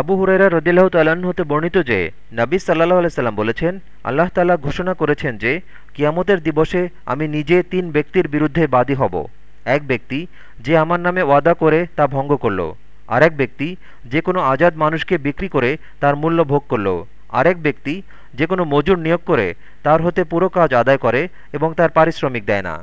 আবু হুরাইরা রদিল্লাহ তাল্লাহ্ন হতে বর্ণিত যে নাবিজ সাল্লাহ আলাইসাল্লাম বলেছেন, আল্লাহ তাল্লাহ ঘোষণা করেছেন যে, কিয়ামতের দিবসে আমি নিজে তিন ব্যক্তির বিরুদ্ধে বাদী হব। এক ব্যক্তি যে আমার নামে ওয়াদা করে তা ভঙ্গ করল, আরেক ব্যক্তি যে কোনো আজাদ মানুষকে বিক্রি করে তার মূল্য ভোগ করল, আরেক ব্যক্তি যে কোনো মজুর নিয়োগ করে তার হতে পুরো কাজ আদায় করে এবং তার পারিশ্রমিক দেয় না।